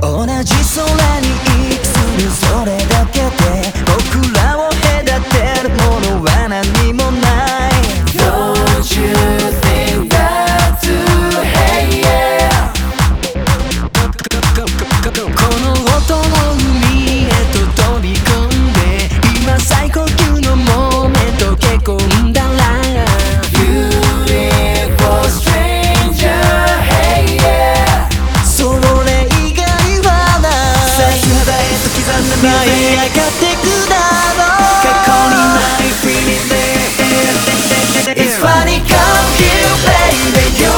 同じ空にいるそれ。It's funny, come here, baby.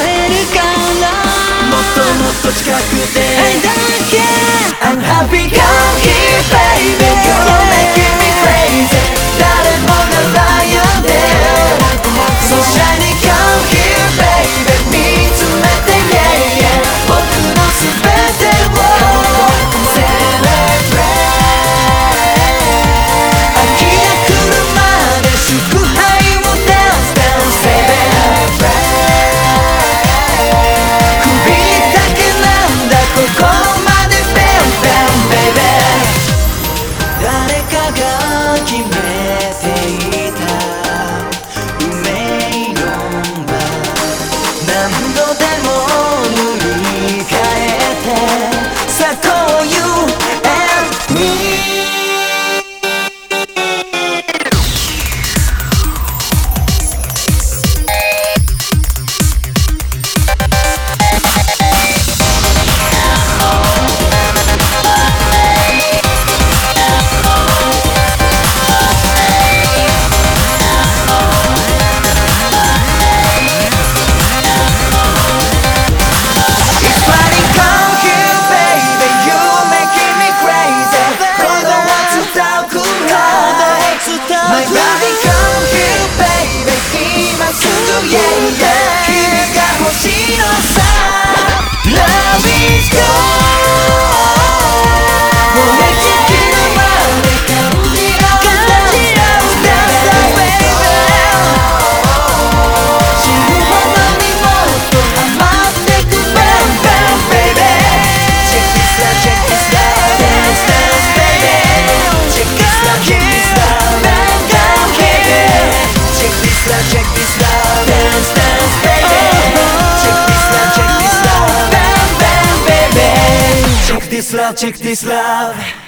I'm happy girl check this dance, dance, baby. Check this check this baby. Check this love, check this love.